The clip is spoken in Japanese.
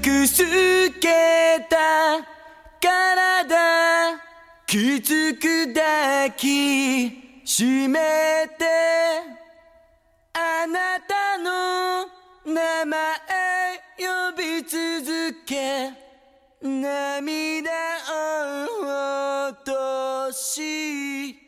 くすけた体きつく抱きしめてあなたの名前呼び続け涙を落とし